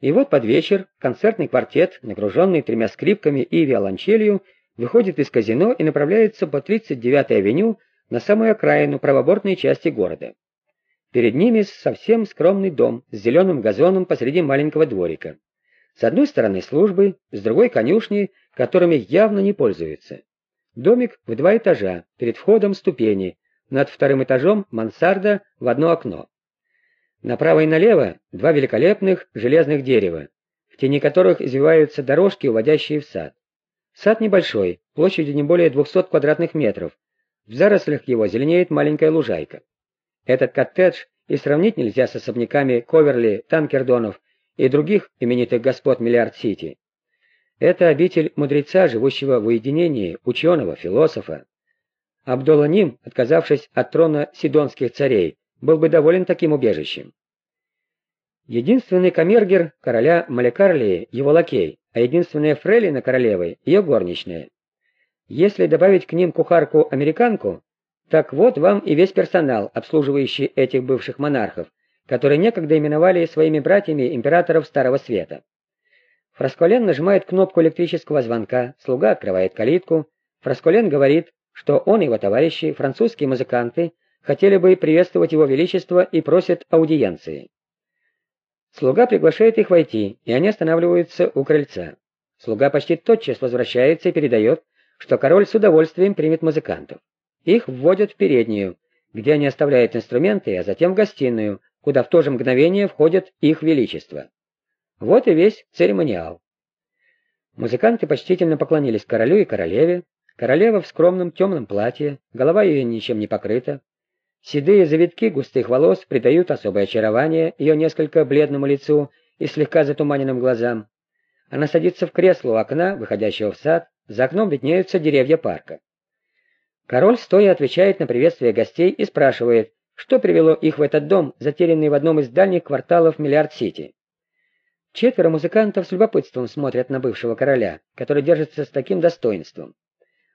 И вот под вечер концертный квартет, нагруженный тремя скрипками и виолончелью, выходит из казино и направляется по 39-й авеню на самую окраину правобортной части города. Перед ними совсем скромный дом с зеленым газоном посреди маленького дворика. С одной стороны службы, с другой конюшни, которыми явно не пользуются. Домик в два этажа, перед входом ступени, над вторым этажом мансарда в одно окно. Направо и налево два великолепных железных дерева, в тени которых извиваются дорожки, уводящие в сад. Сад небольшой, площадью не более 200 квадратных метров. В зарослях его зеленеет маленькая лужайка. Этот коттедж и сравнить нельзя с особняками Коверли, Танкердонов и других именитых господ Миллиард-Сити. Это обитель мудреца, живущего в уединении, ученого, философа. Абдоланим, отказавшись от трона сидонских царей, был бы доволен таким убежищем. Единственный камергер короля Малекарлии – его лакей, а единственная фрейлина королевы – ее горничная. Если добавить к ним кухарку-американку, так вот вам и весь персонал, обслуживающий этих бывших монархов, которые некогда именовали своими братьями императоров Старого Света. Фрасколен нажимает кнопку электрического звонка, слуга открывает калитку. Фрасколен говорит, что он и его товарищи, французские музыканты, хотели бы приветствовать его величество и просят аудиенции. Слуга приглашает их войти, и они останавливаются у крыльца. Слуга почти тотчас возвращается и передает, что король с удовольствием примет музыкантов. Их вводят в переднюю, где они оставляют инструменты, а затем в гостиную, куда в то же мгновение входит их величество. Вот и весь церемониал. Музыканты почтительно поклонились королю и королеве. Королева в скромном темном платье, голова ее ничем не покрыта, Седые завитки густых волос придают особое очарование ее несколько бледному лицу и слегка затуманенным глазам. Она садится в кресло у окна, выходящего в сад, за окном виднеются деревья парка. Король стоя отвечает на приветствие гостей и спрашивает, что привело их в этот дом, затерянный в одном из дальних кварталов Миллиард-Сити. Четверо музыкантов с любопытством смотрят на бывшего короля, который держится с таким достоинством.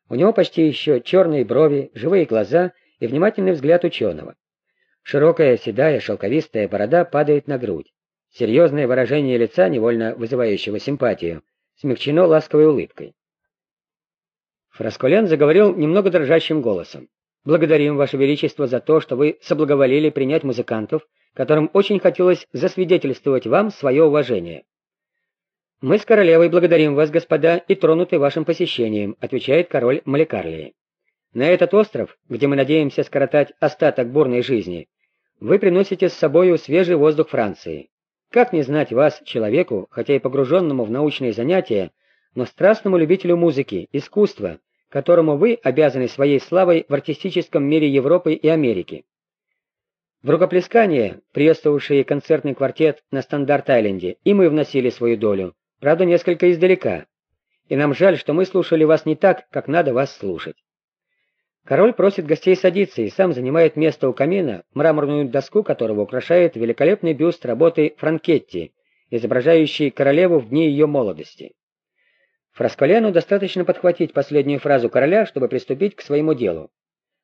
У него почти еще черные брови, живые глаза — и внимательный взгляд ученого. Широкая, седая, шелковистая борода падает на грудь. Серьезное выражение лица, невольно вызывающего симпатию, смягчено ласковой улыбкой. Фрасколян заговорил немного дрожащим голосом. «Благодарим, Ваше Величество, за то, что вы соблаговолили принять музыкантов, которым очень хотелось засвидетельствовать вам свое уважение». «Мы с королевой благодарим вас, господа, и тронуты вашим посещением», отвечает король Маликарлии. На этот остров, где мы надеемся скоротать остаток бурной жизни, вы приносите с собою свежий воздух Франции. Как не знать вас, человеку, хотя и погруженному в научные занятия, но страстному любителю музыки, искусства, которому вы обязаны своей славой в артистическом мире Европы и Америки. В рукоплескание, приветствовавшие концертный квартет на Стандарт-Айленде, и мы вносили свою долю, правда, несколько издалека. И нам жаль, что мы слушали вас не так, как надо вас слушать. Король просит гостей садиться и сам занимает место у камина, мраморную доску которого украшает великолепный бюст работы Франкетти, изображающий королеву в дни ее молодости. Фрасколяну достаточно подхватить последнюю фразу короля, чтобы приступить к своему делу.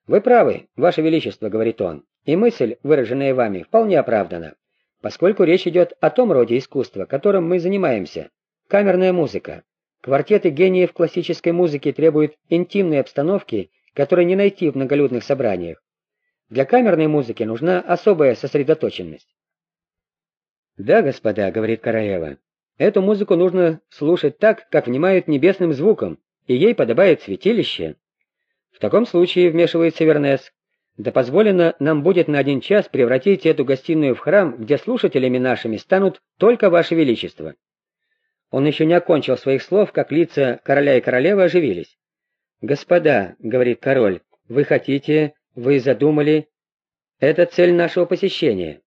«Вы правы, Ваше Величество», — говорит он, — «и мысль, выраженная вами, вполне оправдана, поскольку речь идет о том роде искусства, которым мы занимаемся. Камерная музыка. Квартеты гениев классической музыки требуют интимной обстановки которой не найти в многолюдных собраниях. Для камерной музыки нужна особая сосредоточенность. «Да, господа», — говорит королева, — «эту музыку нужно слушать так, как внимают небесным звуком, и ей подобает святилище». В таком случае, вмешивается Вернес, да позволено нам будет на один час превратить эту гостиную в храм, где слушателями нашими станут только Ваше Величество. Он еще не окончил своих слов, как лица короля и королевы оживились. «Господа», — говорит король, — «вы хотите, вы задумали. Это цель нашего посещения».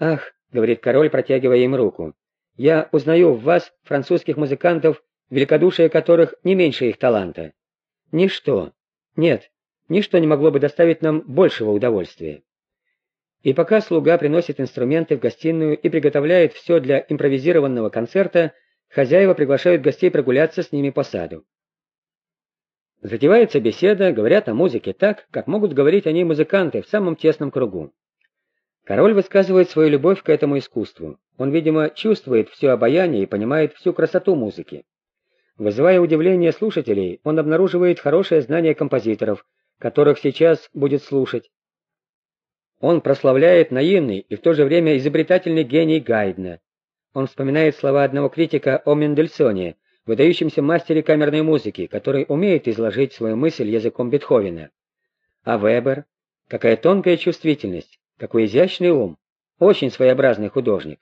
«Ах», — говорит король, протягивая им руку, — «я узнаю в вас, французских музыкантов, великодушие которых не меньше их таланта. Ничто, нет, ничто не могло бы доставить нам большего удовольствия». И пока слуга приносит инструменты в гостиную и приготовляет все для импровизированного концерта, хозяева приглашают гостей прогуляться с ними по саду. Затевается беседа, говорят о музыке так, как могут говорить о ней музыканты в самом тесном кругу. Король высказывает свою любовь к этому искусству. Он, видимо, чувствует все обаяние и понимает всю красоту музыки. Вызывая удивление слушателей, он обнаруживает хорошее знание композиторов, которых сейчас будет слушать. Он прославляет наивный и в то же время изобретательный гений Гайдна. Он вспоминает слова одного критика о Мендельсоне, выдающемся мастере камерной музыки, который умеет изложить свою мысль языком Бетховена. А Вебер? Какая тонкая чувствительность! Какой изящный ум! Очень своеобразный художник.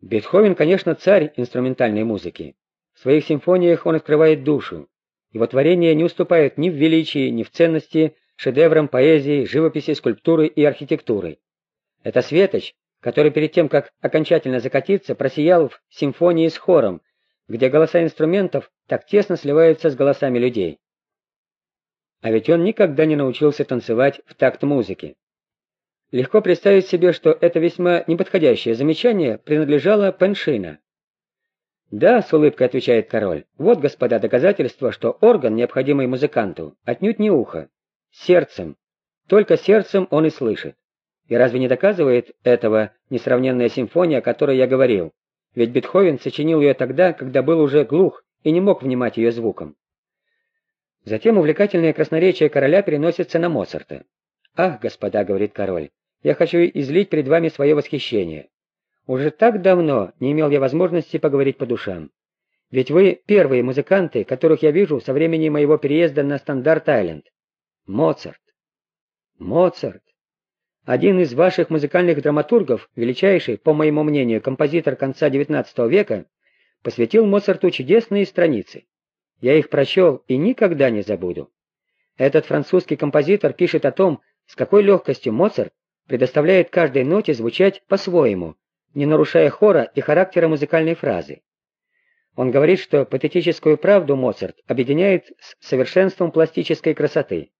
Бетховен, конечно, царь инструментальной музыки. В своих симфониях он открывает душу. Его творения не уступают ни в величии, ни в ценности шедеврам поэзии, живописи, скульптуры и архитектуры. Это светоч, который перед тем, как окончательно закатиться, просиял в симфонии с хором, где голоса инструментов так тесно сливаются с голосами людей. А ведь он никогда не научился танцевать в такт музыки. Легко представить себе, что это весьма неподходящее замечание принадлежало Пеншина. «Да», — с улыбкой отвечает король, — «вот, господа, доказательства, что орган, необходимый музыканту, отнюдь не ухо. Сердцем. Только сердцем он и слышит. И разве не доказывает этого несравненная симфония, о которой я говорил? Ведь Бетховен сочинил ее тогда, когда был уже глух и не мог внимать ее звуком. Затем увлекательное красноречие короля переносится на Моцарта. «Ах, господа», — говорит король, я хочу излить перед вами свое восхищение. Уже так давно не имел я возможности поговорить по душам. Ведь вы первые музыканты, которых я вижу со времени моего переезда на Стандарт-Айленд. Моцарт. Моцарт. Один из ваших музыкальных драматургов, величайший, по моему мнению, композитор конца XIX века, посвятил Моцарту чудесные страницы. Я их прочел и никогда не забуду. Этот французский композитор пишет о том, с какой легкостью Моцарт предоставляет каждой ноте звучать по-своему, не нарушая хора и характера музыкальной фразы. Он говорит, что патетическую правду Моцарт объединяет с совершенством пластической красоты.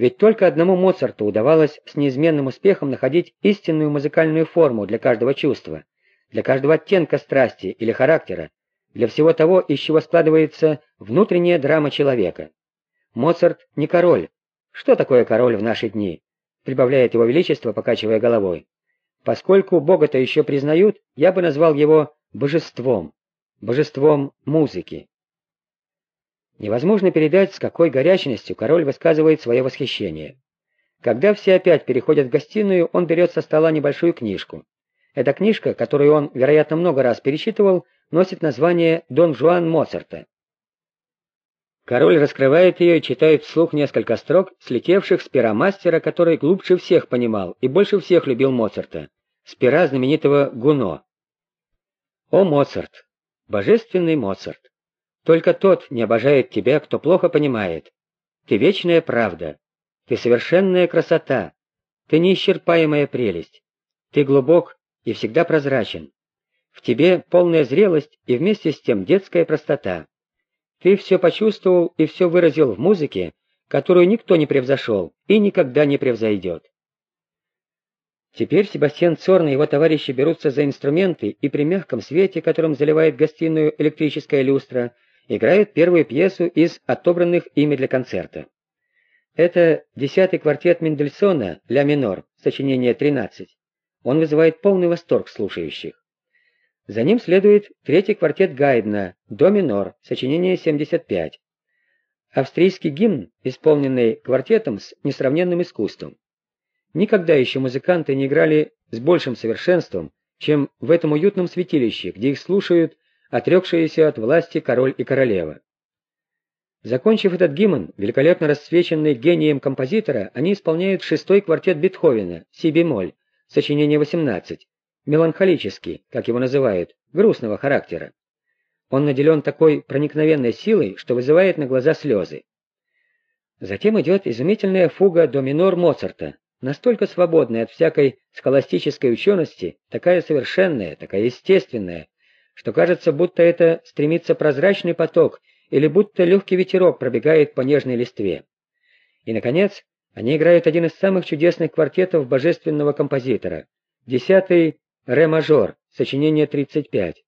Ведь только одному Моцарту удавалось с неизменным успехом находить истинную музыкальную форму для каждого чувства, для каждого оттенка страсти или характера, для всего того, из чего складывается внутренняя драма человека. Моцарт не король. Что такое король в наши дни? прибавляет его величество, покачивая головой. Поскольку Бога-то еще признают, я бы назвал его божеством, божеством музыки. Невозможно передать, с какой горячностью король высказывает свое восхищение. Когда все опять переходят в гостиную, он берет со стола небольшую книжку. Эта книжка, которую он, вероятно, много раз перечитывал, носит название «Дон Жуан Моцарта». Король раскрывает ее и читает вслух несколько строк, слетевших с пера мастера, который глубже всех понимал и больше всех любил Моцарта, с пера знаменитого Гуно. «О, Моцарт! Божественный Моцарт! Только тот не обожает тебя, кто плохо понимает. Ты вечная правда, ты совершенная красота, ты неисчерпаемая прелесть, ты глубок и всегда прозрачен. В тебе полная зрелость и вместе с тем детская простота. Ты все почувствовал и все выразил в музыке, которую никто не превзошел и никогда не превзойдет. Теперь Себастьян Цорн и его товарищи берутся за инструменты и при мягком свете, которым заливает гостиную электрическая люстра, играют первую пьесу из отобранных ими для концерта. Это десятый квартет Мендельсона «Ля минор», сочинение 13. Он вызывает полный восторг слушающих. За ним следует третий квартет Гайдна «До минор», сочинение 75. Австрийский гимн, исполненный квартетом с несравненным искусством. Никогда еще музыканты не играли с большим совершенством, чем в этом уютном святилище, где их слушают отрекшиеся от власти король и королева. Закончив этот гимн, великолепно расцвеченный гением композитора, они исполняют шестой квартет Бетховена, си-бемоль, сочинение 18, меланхолический, как его называют, грустного характера. Он наделен такой проникновенной силой, что вызывает на глаза слезы. Затем идет изумительная фуга до минор Моцарта, настолько свободная от всякой схоластической учености, такая совершенная, такая естественная, что кажется, будто это стремится прозрачный поток или будто легкий ветерок пробегает по нежной листве. И, наконец, они играют один из самых чудесных квартетов божественного композитора, десятый Ре-мажор, сочинение 35.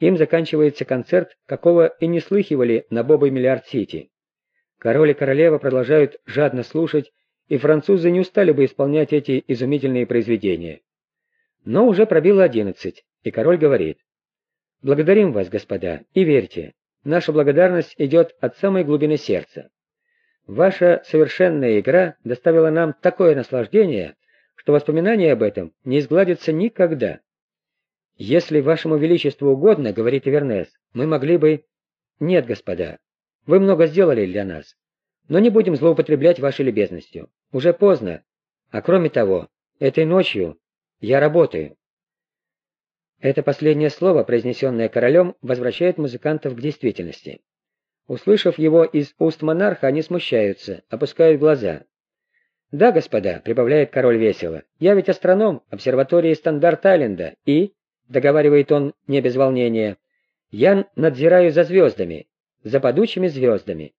Им заканчивается концерт, какого и не слыхивали на Бобой Миллиард-Сити. Король и королева продолжают жадно слушать и французы не устали бы исполнять эти изумительные произведения. Но уже пробило одиннадцать, и король говорит. «Благодарим вас, господа, и верьте, наша благодарность идет от самой глубины сердца. Ваша совершенная игра доставила нам такое наслаждение, что воспоминания об этом не изгладятся никогда. Если вашему величеству угодно, — говорит Ивернес, — мы могли бы... Нет, господа, вы много сделали для нас, но не будем злоупотреблять вашей любезностью. Уже поздно. А кроме того, этой ночью я работаю. Это последнее слово, произнесенное королем, возвращает музыкантов к действительности. Услышав его из уст монарха, они смущаются, опускают глаза. «Да, господа», — прибавляет король весело, — «я ведь астроном обсерватории Стандарт-Айленда и...» — договаривает он не без волнения. «Я надзираю за звездами, за падучими звездами.